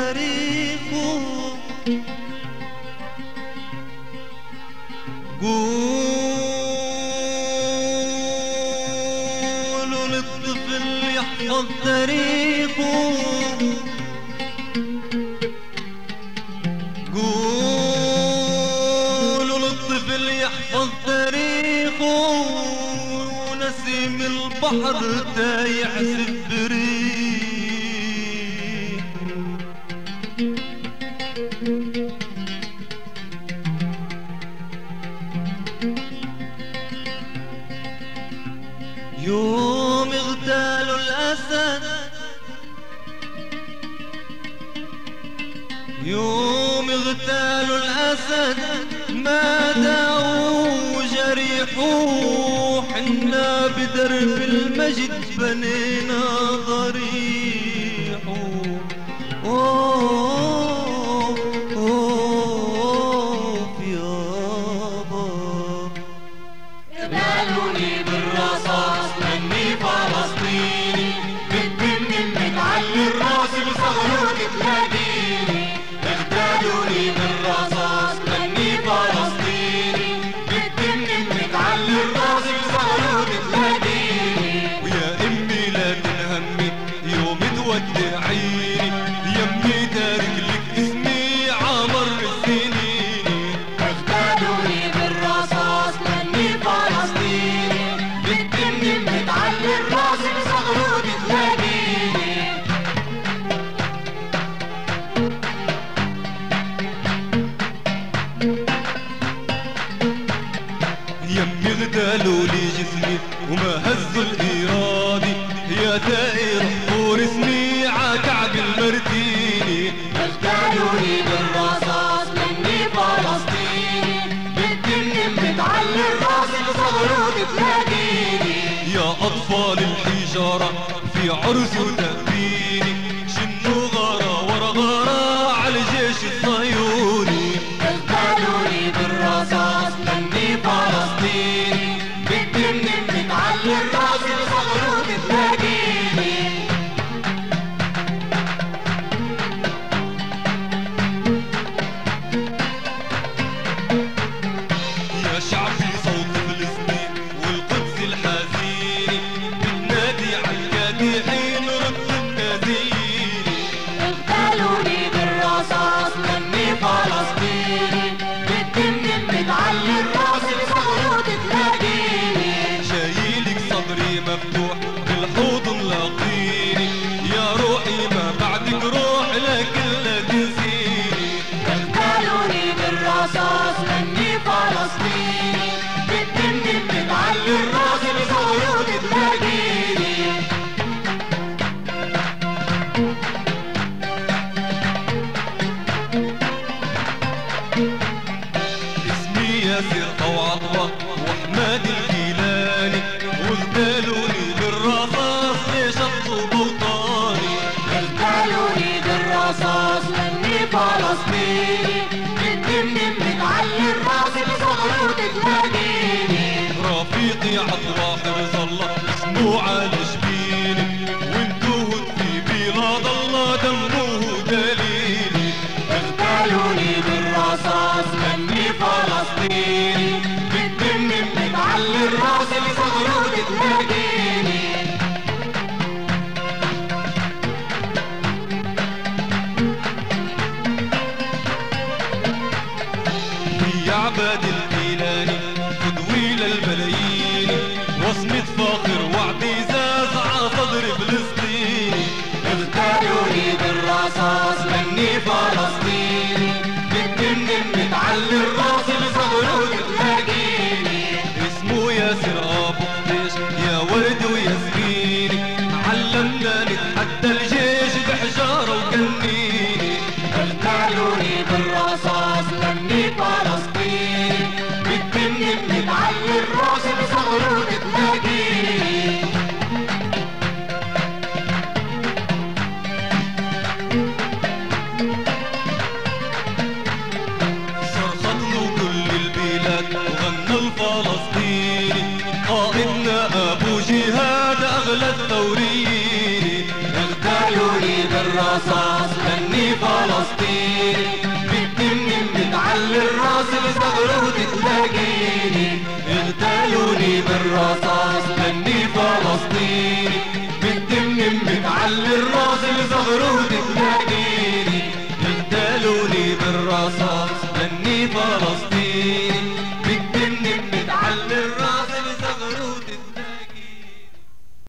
غريقه قولوا للطفل يحفظ طريقه قولوا للطفل يحفظ طريقه ونسيم البحر تايح سبريقه يوم اغتالوا الأسد. يوم اغتالوا الأسد ما داووا جريحوا حنا بدرب المجد بنيت وما هزوا الإيراني يا تائر ورسمي عكعب المرتيني اختاروني بالرصاص مني فلسطيني بالدم بتعلي الراس لصغره تلاقيني يا أطفال الحجارة في عرس وتأبيني شنو غارة ورا غارة على الجيش الصغير رفيقي راسي بصورة رفيقي بلاد فلسطيني بتمني بتعلي الراس بصغره وتتلاقيني. اغتالوني بالرصاص لاني فلسطيني